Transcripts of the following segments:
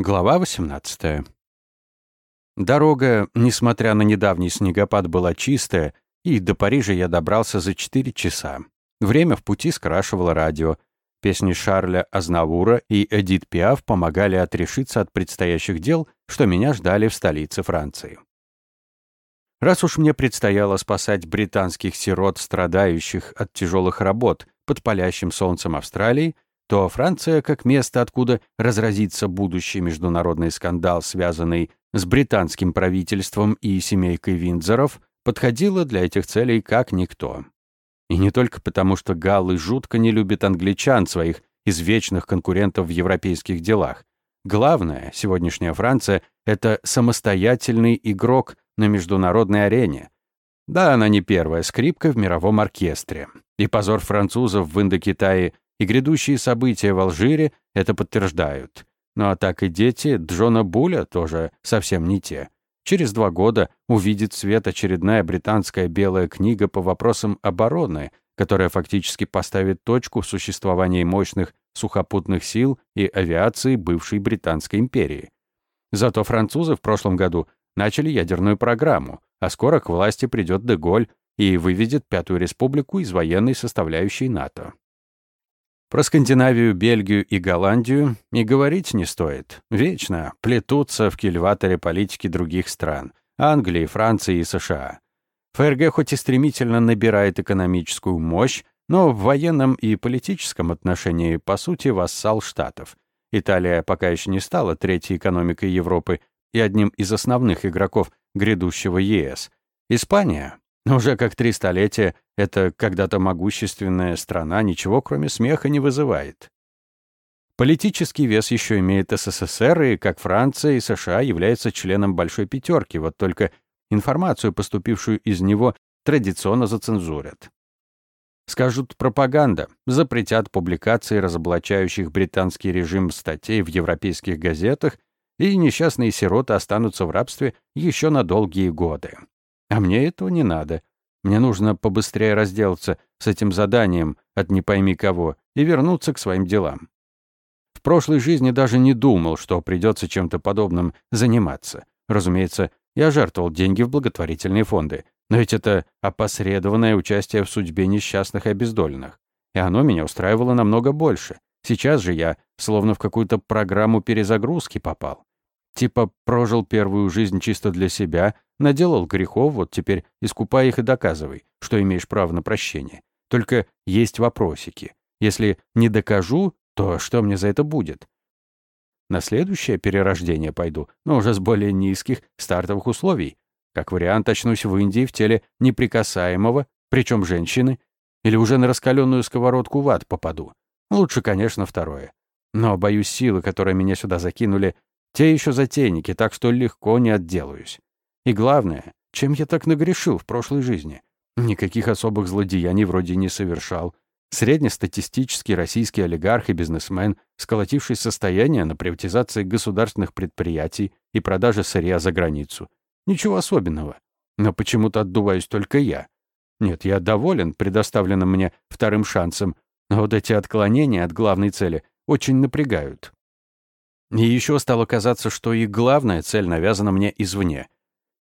Глава 18. Дорога, несмотря на недавний снегопад, была чистая, и до Парижа я добрался за 4 часа. Время в пути скрашивало радио. Песни Шарля Азнавура и Эдит Пиаф помогали отрешиться от предстоящих дел, что меня ждали в столице Франции. Раз уж мне предстояло спасать британских сирот, страдающих от тяжелых работ под палящим солнцем Австралии, то Франция, как место, откуда разразится будущий международный скандал, связанный с британским правительством и семейкой Виндзоров, подходила для этих целей как никто. И не только потому, что галлы жутко не любят англичан, своих извечных конкурентов в европейских делах. Главное, сегодняшняя Франция — это самостоятельный игрок на международной арене. Да, она не первая скрипка в мировом оркестре. И позор французов в Индокитае и грядущие события в Алжире это подтверждают. Ну а так и дети Джона Буля тоже совсем не те. Через два года увидит свет очередная британская белая книга по вопросам обороны, которая фактически поставит точку в существовании мощных сухопутных сил и авиации бывшей Британской империи. Зато французы в прошлом году начали ядерную программу, а скоро к власти придет Деголь и выведет Пятую Республику из военной составляющей НАТО. Про Скандинавию, Бельгию и Голландию и говорить не стоит. Вечно плетутся в кильваторе политики других стран — Англии, Франции и США. ФРГ хоть и стремительно набирает экономическую мощь, но в военном и политическом отношении, по сути, вассал Штатов. Италия пока еще не стала третьей экономикой Европы и одним из основных игроков грядущего ЕС. Испания уже как три столетия эта когда-то могущественная страна ничего, кроме смеха, не вызывает. Политический вес еще имеет СССР, и как Франция и США являются членом Большой Пятерки, вот только информацию, поступившую из него, традиционно зацензурят. Скажут пропаганда, запретят публикации разоблачающих британский режим статей в европейских газетах, и несчастные сироты останутся в рабстве еще на долгие годы. А мне этого не надо. Мне нужно побыстрее разделаться с этим заданием от не пойми кого и вернуться к своим делам. В прошлой жизни даже не думал, что придется чем-то подобным заниматься. Разумеется, я жертвовал деньги в благотворительные фонды, но ведь это опосредованное участие в судьбе несчастных и обездоленных. И оно меня устраивало намного больше. Сейчас же я словно в какую-то программу перезагрузки попал. Типа прожил первую жизнь чисто для себя, наделал грехов, вот теперь искупай их и доказывай, что имеешь право на прощение. Только есть вопросики. Если не докажу, то что мне за это будет? На следующее перерождение пойду, но уже с более низких стартовых условий. Как вариант, очнусь в Индии в теле неприкасаемого, причем женщины, или уже на раскаленную сковородку в ад попаду. Лучше, конечно, второе. Но, боюсь, силы, которые меня сюда закинули, те еще затейники, так что легко не отделаюсь. И главное, чем я так нагрешил в прошлой жизни? Никаких особых злодеяний вроде не совершал. Среднестатистический российский олигарх и бизнесмен, сколотивший состояние на приватизации государственных предприятий и продаже сырья за границу. Ничего особенного. Но почему-то отдуваюсь только я. Нет, я доволен предоставленным мне вторым шансом, но вот эти отклонения от главной цели очень напрягают. И еще стало казаться, что и главная цель навязана мне извне.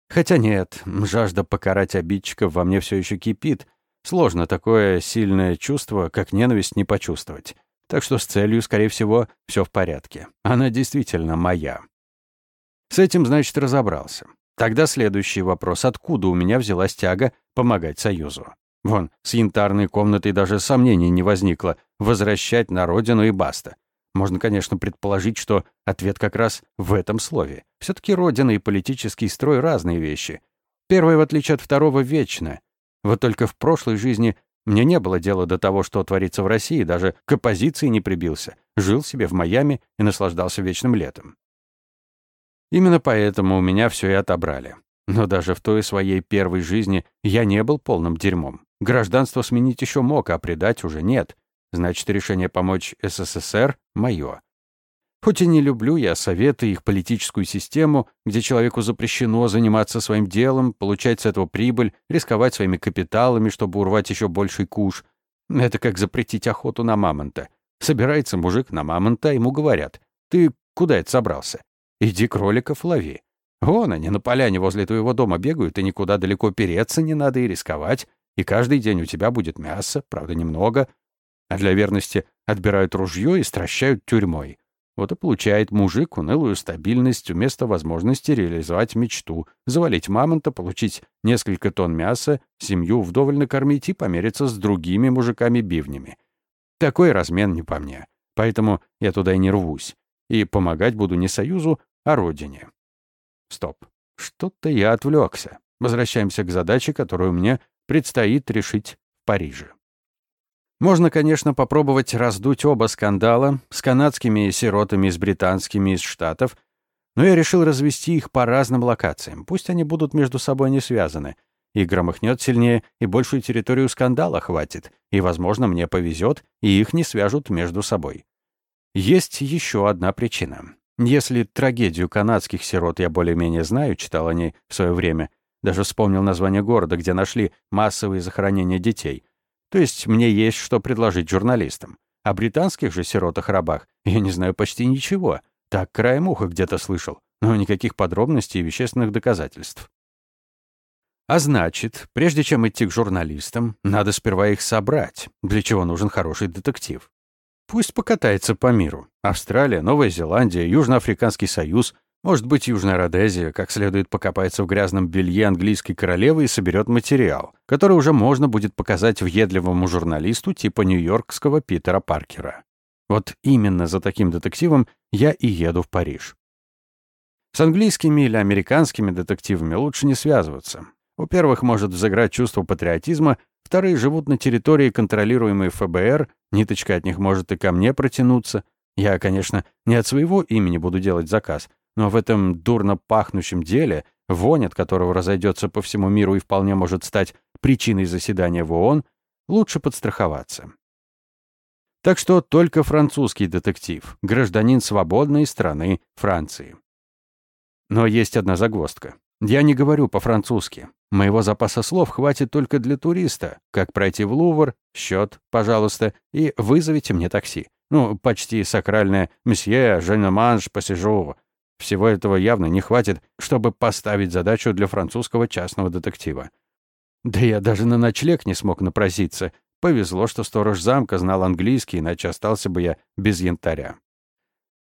Хотя нет, жажда покарать обидчиков во мне все еще кипит. Сложно такое сильное чувство, как ненависть, не почувствовать. Так что с целью, скорее всего, все в порядке. Она действительно моя. С этим, значит, разобрался. Тогда следующий вопрос. Откуда у меня взялась тяга помогать Союзу? Вон, с янтарной комнатой даже сомнений не возникло. Возвращать на родину и баста. Можно, конечно, предположить, что ответ как раз в этом слове. Все-таки родина и политический строй — разные вещи. Первое, в отличие от второго, вечно. Вот только в прошлой жизни мне не было дела до того, что творится в России, даже к оппозиции не прибился. Жил себе в Майами и наслаждался вечным летом. Именно поэтому у меня все и отобрали. Но даже в той своей первой жизни я не был полным дерьмом. Гражданство сменить еще мог, а предать уже нет. Значит, решение помочь СССР — мое. Хоть и не люблю я советы, их политическую систему, где человеку запрещено заниматься своим делом, получать с этого прибыль, рисковать своими капиталами, чтобы урвать еще больший куш. Это как запретить охоту на мамонта. Собирается мужик на мамонта, ему говорят, «Ты Куда это собрался? Иди кроликов лови. Вон они на поляне возле твоего дома бегают, и никуда далеко переться не надо и рисковать. И каждый день у тебя будет мясо, правда, немного. А для верности отбирают ружье и стращают тюрьмой. Вот и получает мужик унылую стабильность вместо возможности реализовать мечту, завалить мамонта, получить несколько тонн мяса, семью вдоволь накормить и помериться с другими мужиками-бивнями. Такой размен не по мне. Поэтому я туда и не рвусь. И помогать буду не Союзу, а Родине. Стоп. Что-то я отвлекся. Возвращаемся к задаче, которую мне предстоит решить в Париже. Можно, конечно, попробовать раздуть оба скандала с канадскими сиротами и с британскими из Штатов, но я решил развести их по разным локациям. Пусть они будут между собой не связаны. И громыхнет сильнее, и большую территорию скандала хватит, и, возможно, мне повезет, и их не свяжут между собой. Есть еще одна причина. Если трагедию канадских сирот я более-менее знаю, читал о ней в свое время, даже вспомнил название города, где нашли массовые захоронения детей. То есть мне есть что предложить журналистам. О британских же сиротах-рабах я не знаю почти ничего. Так краем уха где-то слышал, но никаких подробностей и вещественных доказательств. А значит, прежде чем идти к журналистам, надо сперва их собрать, для чего нужен хороший детектив. Пусть покатается по миру. Австралия, Новая Зеландия, Южноафриканский союз, может быть, Южная Родезия, как следует покопается в грязном белье английской королевы и соберет материал, который уже можно будет показать въедливому журналисту типа нью-йоркского Питера Паркера. Вот именно за таким детективом я и еду в Париж. С английскими или американскими детективами лучше не связываться. У первых может взыграть чувство патриотизма, вторые живут на территории, контролируемой ФБР, ниточка от них может и ко мне протянуться. Я, конечно, не от своего имени буду делать заказ, но в этом дурно пахнущем деле, вонь от которого разойдется по всему миру и вполне может стать причиной заседания в ООН, лучше подстраховаться. Так что только французский детектив, гражданин свободной страны Франции. Но есть одна загвоздка. Я не говорю по-французски. Моего запаса слов хватит только для туриста. Как пройти в Лувр, счет, пожалуйста, и вызовите мне такси. Ну, почти сакральное «Мсье, женоманж, посижу». Всего этого явно не хватит, чтобы поставить задачу для французского частного детектива. Да я даже на ночлег не смог напроситься. Повезло, что сторож замка знал английский, иначе остался бы я без янтаря.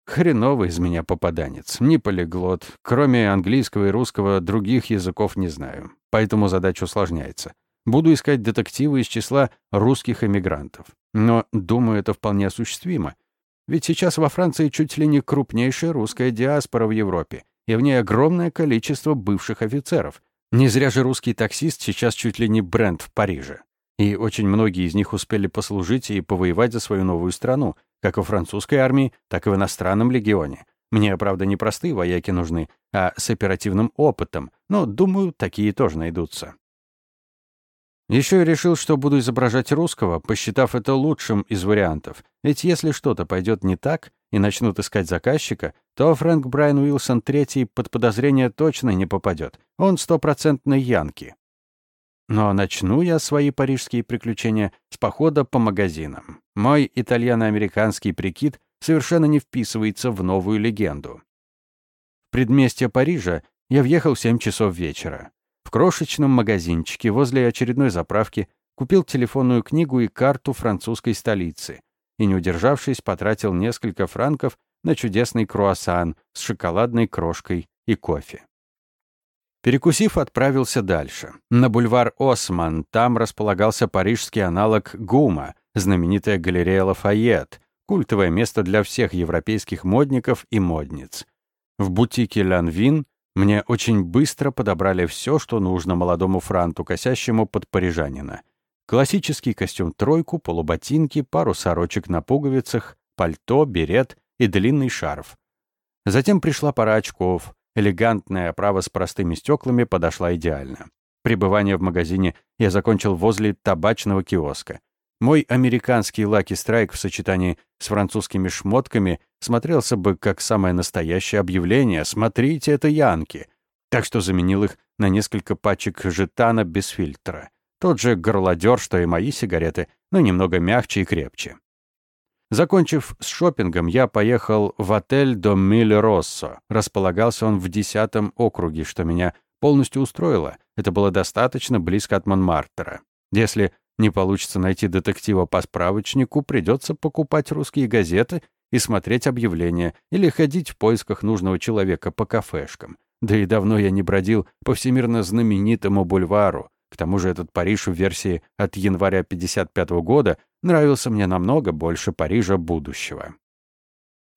Хреновый из меня попаданец, не полиглот. Кроме английского и русского, других языков не знаю. Поэтому задача усложняется. Буду искать детективы из числа русских эмигрантов. Но, думаю, это вполне осуществимо. Ведь сейчас во Франции чуть ли не крупнейшая русская диаспора в Европе, и в ней огромное количество бывших офицеров. Не зря же русский таксист сейчас чуть ли не бренд в Париже. И очень многие из них успели послужить и повоевать за свою новую страну, как во французской армии, так и в иностранном легионе. Мне, правда, не простые вояки нужны, а с оперативным опытом, но, думаю, такие тоже найдутся. Еще я решил, что буду изображать русского, посчитав это лучшим из вариантов. Ведь если что-то пойдет не так и начнут искать заказчика, то Фрэнк Брайан Уилсон III под подозрение точно не попадет. Он стопроцентный янки. Но начну я свои парижские приключения с похода по магазинам. Мой итальяно-американский прикид совершенно не вписывается в новую легенду. В предместье Парижа я въехал в 7 часов вечера. В крошечном магазинчике возле очередной заправки купил телефонную книгу и карту французской столицы и, не удержавшись, потратил несколько франков на чудесный круассан с шоколадной крошкой и кофе. Перекусив, отправился дальше. На бульвар Осман, там располагался парижский аналог ГУМа, знаменитая галерея Лафайет, культовое место для всех европейских модников и модниц. В бутике Ланвин мне очень быстро подобрали все, что нужно молодому франту, косящему под парижанина. Классический костюм-тройку, полуботинки, пару сорочек на пуговицах, пальто, берет и длинный шарф. Затем пришла пара очков, Элегантная оправа с простыми стеклами подошла идеально. Пребывание в магазине я закончил возле табачного киоска. Мой американский Lucky Strike в сочетании с французскими шмотками смотрелся бы как самое настоящее объявление «Смотрите, это Янки!» Так что заменил их на несколько пачек жетана без фильтра. Тот же горлодер, что и мои сигареты, но немного мягче и крепче. Закончив с шопингом, я поехал в отель «Дом Милле Россо». Располагался он в десятом округе, что меня полностью устроило. Это было достаточно близко от Монмартера. Если не получится найти детектива по справочнику, придется покупать русские газеты и смотреть объявления, или ходить в поисках нужного человека по кафешкам. Да и давно я не бродил по всемирно знаменитому бульвару. К тому же этот Париж в версии от января 55 -го года нравился мне намного больше Парижа будущего.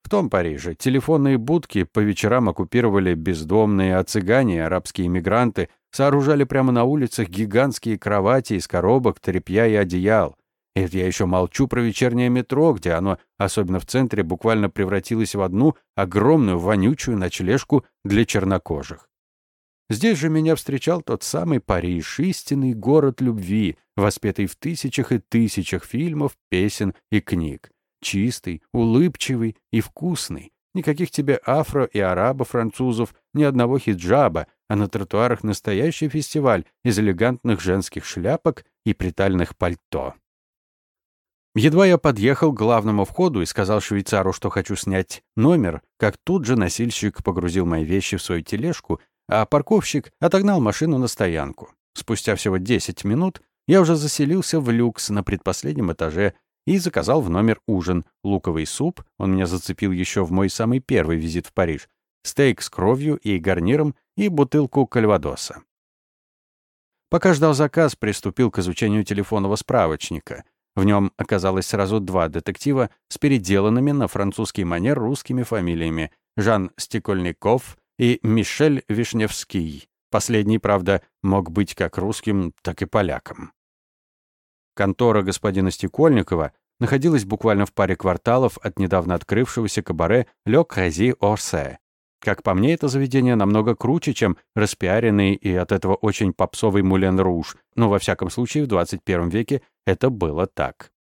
В том Париже телефонные будки по вечерам оккупировали бездомные, а цыгане, арабские мигранты, сооружали прямо на улицах гигантские кровати из коробок, тряпья и одеял. И это я еще молчу про вечернее метро, где оно, особенно в центре, буквально превратилось в одну огромную вонючую ночлежку для чернокожих. Здесь же меня встречал тот самый Париж, истинный город любви, воспетый в тысячах и тысячах фильмов, песен и книг. Чистый, улыбчивый и вкусный. Никаких тебе афро и араба-французов, ни одного хиджаба, а на тротуарах настоящий фестиваль из элегантных женских шляпок и притальных пальто. Едва я подъехал к главному входу и сказал швейцару, что хочу снять номер, как тут же носильщик погрузил мои вещи в свою тележку а парковщик отогнал машину на стоянку. Спустя всего 10 минут я уже заселился в люкс на предпоследнем этаже и заказал в номер ужин, луковый суп, он меня зацепил еще в мой самый первый визит в Париж, стейк с кровью и гарниром и бутылку кальвадоса. Пока ждал заказ, приступил к изучению телефонного справочника. В нем оказалось сразу два детектива с переделанными на французский манер русскими фамилиями Жан Стекольников и Мишель Вишневский. Последний, правда, мог быть как русским, так и поляком. Контора господина Стекольникова находилась буквально в паре кварталов от недавно открывшегося кабаре «Ле Крази Орсе». Как по мне, это заведение намного круче, чем распиаренный и от этого очень попсовый Мулен Руж, но во всяком случае в 21 веке это было так.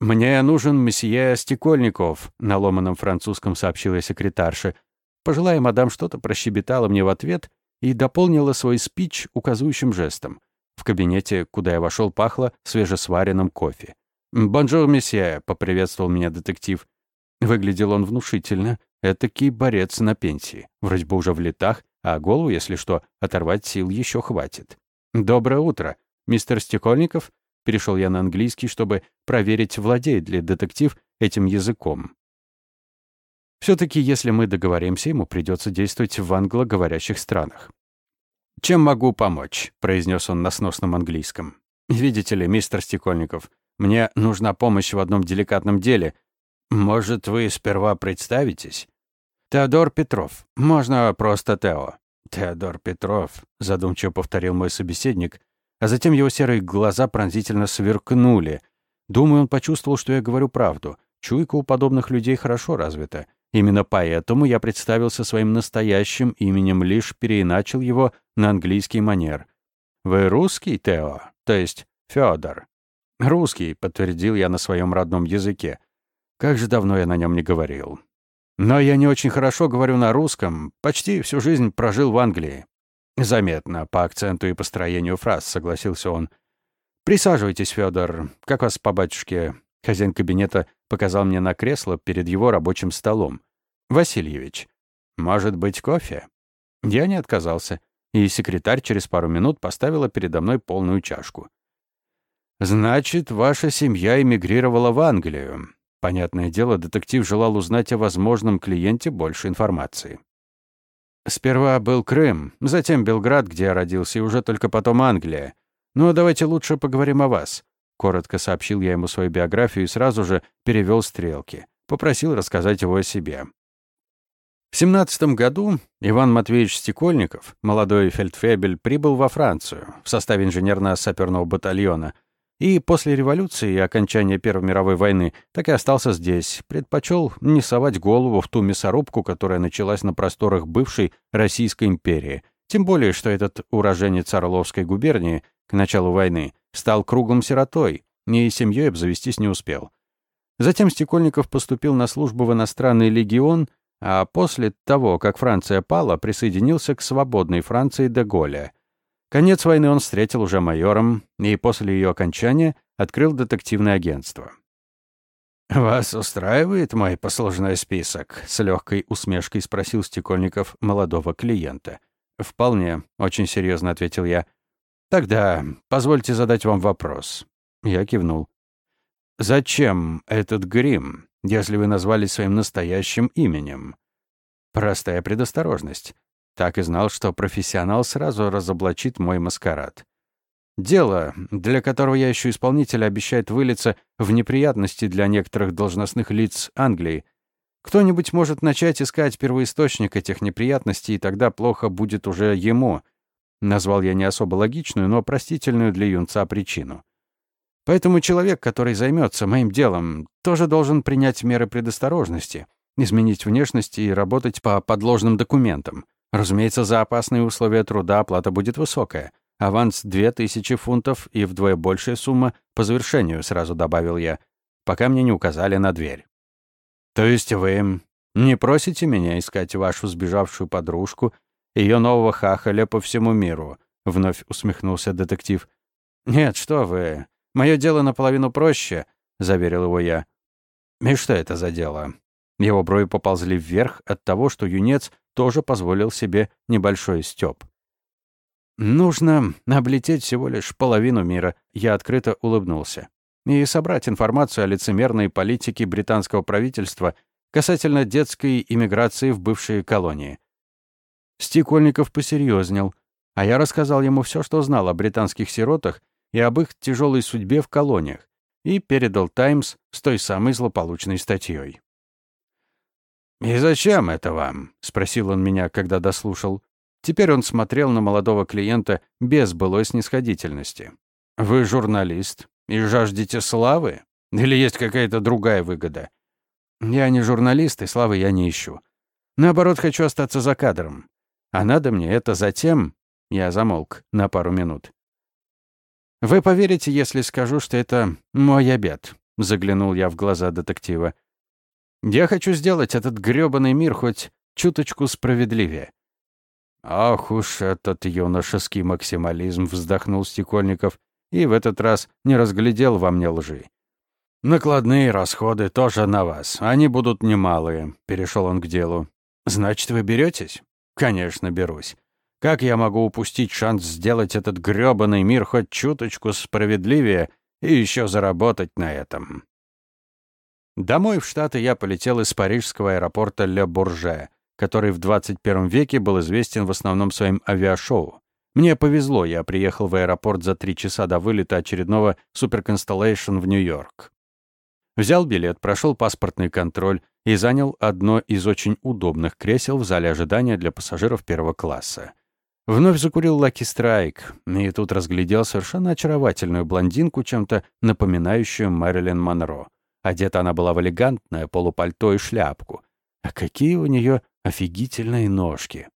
«Мне нужен месье Стекольников», — на ломаном французском сообщила секретарша, Пожилая мадам что-то прощебетала мне в ответ и дополнила свой спич указующим жестом. В кабинете, куда я вошел, пахло свежесваренным кофе. «Бонжур, месье», — поприветствовал меня детектив. Выглядел он внушительно. Этакий борец на пенсии. Вроде бы уже в летах, а голову, если что, оторвать сил еще хватит. «Доброе утро, мистер Стекольников?» Перешел я на английский, чтобы проверить, владеет ли детектив этим языком. Все-таки, если мы договоримся, ему придется действовать в англоговорящих странах. «Чем могу помочь?» — произнес он на сносном английском. «Видите ли, мистер Стекольников, мне нужна помощь в одном деликатном деле. Может, вы сперва представитесь?» «Теодор Петров. Можно просто Тео». «Теодор Петров», — задумчиво повторил мой собеседник, а затем его серые глаза пронзительно сверкнули. Думаю, он почувствовал, что я говорю правду. Чуйка у подобных людей хорошо развита. Именно поэтому я представился своим настоящим именем, лишь переиначил его на английский манер. «Вы русский, Тео? То есть Федор?» «Русский», — подтвердил я на своем родном языке. Как же давно я на нем не говорил. Но я не очень хорошо говорю на русском, почти всю жизнь прожил в Англии. Заметно, по акценту и построению фраз, согласился он. Присаживайтесь, Федор. Как вас по батюшке? Хозяин кабинета показал мне на кресло перед его рабочим столом. «Васильевич, может быть, кофе?» Я не отказался, и секретарь через пару минут поставила передо мной полную чашку. «Значит, ваша семья эмигрировала в Англию». Понятное дело, детектив желал узнать о возможном клиенте больше информации. Сперва был Крым, затем Белград, где я родился, и уже только потом Англия. Ну, давайте лучше поговорим о вас. Коротко сообщил я ему свою биографию и сразу же перевел стрелки. Попросил рассказать его о себе. В семнадцатом году Иван Матвеевич Стекольников, молодой фельдфебель, прибыл во Францию в составе инженерно-саперного батальона и после революции и окончания Первой мировой войны так и остался здесь, предпочел не совать голову в ту мясорубку, которая началась на просторах бывшей Российской империи, тем более, что этот уроженец Орловской губернии к началу войны стал круглым сиротой, и семьей обзавестись не успел. Затем Стекольников поступил на службу в иностранный легион, а после того, как Франция пала, присоединился к свободной Франции де Голля. Конец войны он встретил уже майором и после ее окончания открыл детективное агентство. «Вас устраивает мой послужной список?» — с легкой усмешкой спросил Стекольников молодого клиента. «Вполне», — очень серьезно ответил я. «Тогда позвольте задать вам вопрос». Я кивнул. «Зачем этот грим, если вы назвали своим настоящим именем?» Простая предосторожность. Так и знал, что профессионал сразу разоблачит мой маскарад. Дело, для которого я ищу исполнителя, обещает вылиться в неприятности для некоторых должностных лиц Англии. Кто-нибудь может начать искать первоисточник этих неприятностей, и тогда плохо будет уже ему. Назвал я не особо логичную, но простительную для юнца причину. Поэтому человек, который займется моим делом, тоже должен принять меры предосторожности, изменить внешность и работать по подложным документам. Разумеется, за опасные условия труда оплата будет высокая — Аванс 2000 фунтов и вдвое большая сумма по завершению, сразу добавил я, пока мне не указали на дверь. То есть вы не просите меня искать вашу сбежавшую подружку, ее нового хахаля по всему миру? Вновь усмехнулся детектив. Нет, что вы. Мое дело наполовину проще, заверил его я. И что это за дело? Его брови поползли вверх от того, что юнец тоже позволил себе небольшой стёб. Нужно облететь всего лишь половину мира. Я открыто улыбнулся. И собрать информацию о лицемерной политике британского правительства касательно детской иммиграции в бывшие колонии. Стекольников посерьезнел, а я рассказал ему все, что знал о британских сиротах и об их тяжелой судьбе в колониях, и передал «Таймс» с той самой злополучной статьей. «И зачем это вам?» — спросил он меня, когда дослушал. Теперь он смотрел на молодого клиента без былой снисходительности. «Вы журналист и жаждете славы? Или есть какая-то другая выгода?» «Я не журналист, и славы я не ищу. Наоборот, хочу остаться за кадром. А надо мне это затем...» Я замолк на пару минут. «Вы поверите, если скажу, что это мой обед?» — заглянул я в глаза детектива. «Я хочу сделать этот грёбаный мир хоть чуточку справедливее. «Ах уж этот юношеский максимализм!» — вздохнул Стекольников и в этот раз не разглядел во мне лжи. «Накладные расходы тоже на вас. Они будут немалые», — перешел он к делу. «Значит, вы беретесь?» «Конечно, берусь. Как я могу упустить шанс сделать этот грёбаный мир хоть чуточку справедливее и еще заработать на этом?» Домой в Штаты я полетел из парижского аэропорта Ле Бурже который в 21 веке был известен в основном своим авиашоу. Мне повезло, я приехал в аэропорт за три часа до вылета очередного Super в Нью-Йорк. Взял билет, прошел паспортный контроль и занял одно из очень удобных кресел в зале ожидания для пассажиров первого класса. Вновь закурил Лаки Страйк, и тут разглядел совершенно очаровательную блондинку, чем-то напоминающую Мэрилин Монро. Одета она была в элегантное полупальто и шляпку. А какие у нее офигительные ножки.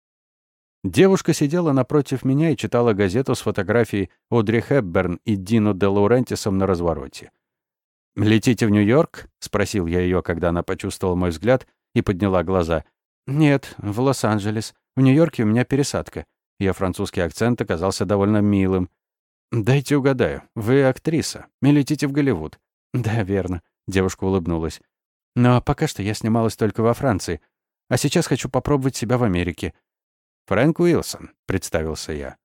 Девушка сидела напротив меня и читала газету с фотографией Одри Хепберн и Дино де Лаурентисом на развороте. «Летите в Нью-Йорк?» — спросил я ее, когда она почувствовала мой взгляд и подняла глаза. «Нет, в Лос-Анджелес. В Нью-Йорке у меня пересадка». Ее французский акцент оказался довольно милым. «Дайте угадаю. Вы актриса. И летите в Голливуд». «Да, верно», — девушка улыбнулась. «Но пока что я снималась только во Франции. А сейчас хочу попробовать себя в Америке». «Фрэнк Уилсон», — представился я.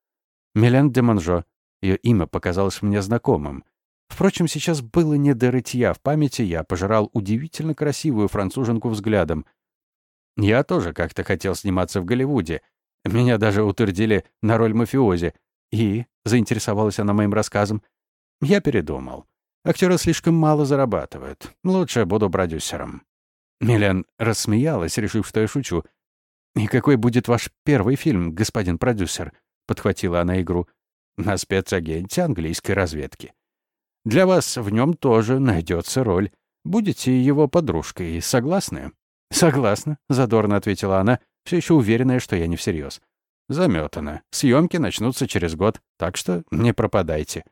Милен де Монжо. Ее имя показалось мне знакомым. Впрочем, сейчас было не до рытья. В памяти я пожирал удивительно красивую француженку взглядом. Я тоже как-то хотел сниматься в Голливуде. Меня даже утвердили на роль мафиози. И, заинтересовалась она моим рассказом, я передумал. Актеры слишком мало зарабатывают. Лучше буду продюсером. Милен рассмеялась, решив, что я шучу. «И какой будет ваш первый фильм, господин продюсер?» — подхватила она игру. «На спецагенте английской разведки. Для вас в нем тоже найдется роль. Будете его подружкой, согласны?» «Согласна», — задорно ответила она, все еще уверенная, что я не всерьез. «Заметано. Съемки начнутся через год, так что не пропадайте».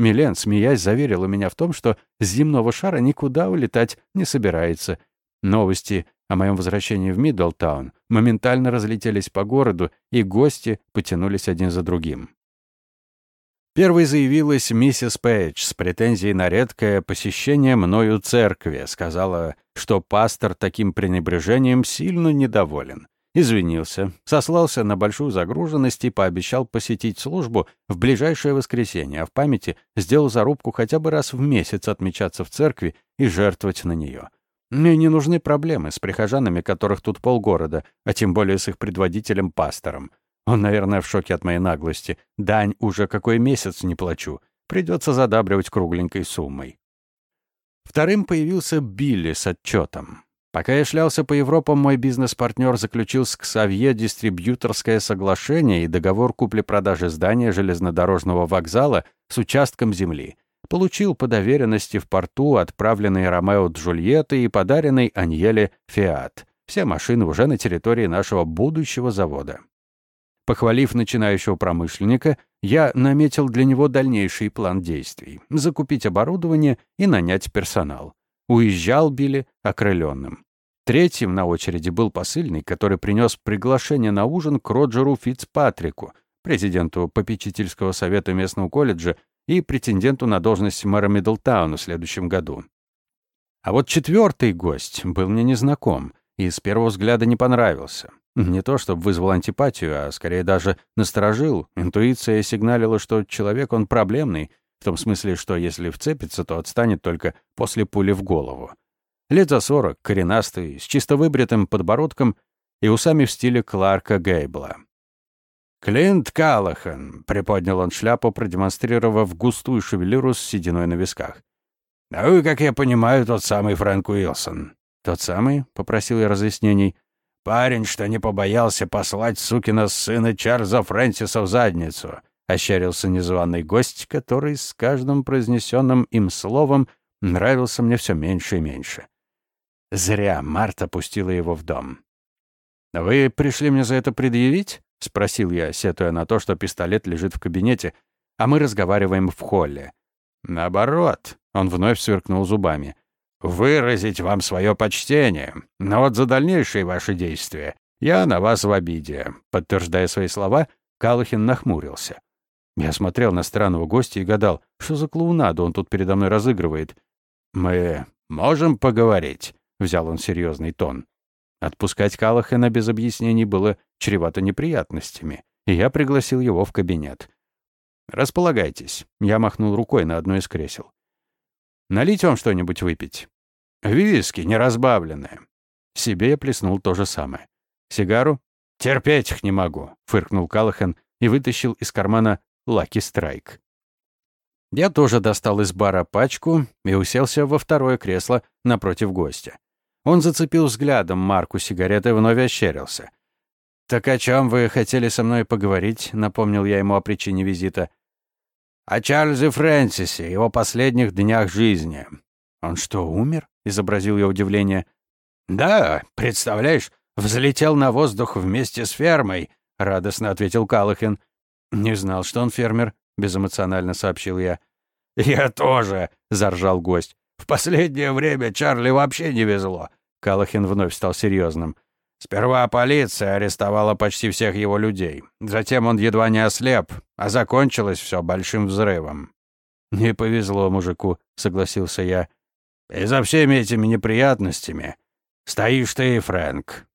Милен, смеясь, заверила меня в том, что с земного шара никуда улетать не собирается — Новости о моем возвращении в Миддлтаун моментально разлетелись по городу, и гости потянулись один за другим. Первой заявилась миссис Пейдж с претензией на редкое посещение мною церкви. Сказала, что пастор таким пренебрежением сильно недоволен. Извинился, сослался на большую загруженность и пообещал посетить службу в ближайшее воскресенье, а в памяти сделал зарубку хотя бы раз в месяц отмечаться в церкви и жертвовать на нее. Мне не нужны проблемы с прихожанами, которых тут полгорода, а тем более с их предводителем-пастором. Он, наверное, в шоке от моей наглости. Дань уже какой месяц не плачу. Придется задабривать кругленькой суммой. Вторым появился Билли с отчетом. Пока я шлялся по Европам, мой бизнес-партнер заключил с Ксавье дистрибьюторское соглашение и договор купли-продажи здания железнодорожного вокзала с участком земли. Получил по доверенности в порту отправленный Ромео Джульетты и подаренный Аньеле Фиат. Все машины уже на территории нашего будущего завода. Похвалив начинающего промышленника, я наметил для него дальнейший план действий — закупить оборудование и нанять персонал. Уезжал Билли окрыленным. Третьим на очереди был посыльный, который принес приглашение на ужин к Роджеру Фицпатрику, президенту попечительского совета местного колледжа и претенденту на должность мэра Миддлтауна в следующем году. А вот четвертый гость был мне незнаком и с первого взгляда не понравился. Не то, чтобы вызвал антипатию, а скорее даже насторожил. Интуиция сигналила, что человек он проблемный, в том смысле, что если вцепится, то отстанет только после пули в голову. Лет за сорок, коренастый, с чисто выбритым подбородком и усами в стиле Кларка Гейбла. «Клинт Каллахан», — приподнял он шляпу, продемонстрировав густую шевелюру с сединой на висках. «А вы, как я понимаю, тот самый Фрэнк Уилсон». «Тот самый?» — попросил я разъяснений. «Парень, что не побоялся послать сукина сына Чарльза Фрэнсиса в задницу», — ощерился незваный гость, который с каждым произнесенным им словом нравился мне все меньше и меньше. Зря Марта пустила его в дом. «Вы пришли мне за это предъявить?» — спросил я, сетуя на то, что пистолет лежит в кабинете, а мы разговариваем в холле. «Наоборот», — он вновь сверкнул зубами выразить вам свое почтение. Но вот за дальнейшие ваши действия я на вас в обиде». Подтверждая свои слова, Калахин нахмурился. Я смотрел на странного гостя и гадал, что за клоунаду он тут передо мной разыгрывает. «Мы можем поговорить?» — взял он серьезный тон. Отпускать Калахина без объяснений было чревато неприятностями, и я пригласил его в кабинет. «Располагайтесь», — я махнул рукой на одно из кресел. Налить вам что-нибудь выпить? Виски, неразбавленные. Себе я плеснул то же самое. Сигару? Терпеть их не могу, фыркнул Калахан и вытащил из кармана Лаки Страйк. Я тоже достал из бара пачку и уселся во второе кресло напротив гостя. Он зацепил взглядом марку сигареты и вновь ощерился. «Так о чем вы хотели со мной поговорить?» — напомнил я ему о причине визита. «О Чарльзе Фрэнсисе, его последних днях жизни». «Он что, умер?» — изобразил я удивление. «Да, представляешь, взлетел на воздух вместе с фермой», — радостно ответил Калахин. «Не знал, что он фермер», — безэмоционально сообщил я. «Я тоже», — заржал гость. «В последнее время Чарли вообще не везло». Калахин вновь стал серьезным. Сперва полиция арестовала почти всех его людей. Затем он едва не ослеп, а закончилось все большим взрывом. «Не повезло мужику», — согласился я. «И за всеми этими неприятностями стоишь ты, Фрэнк.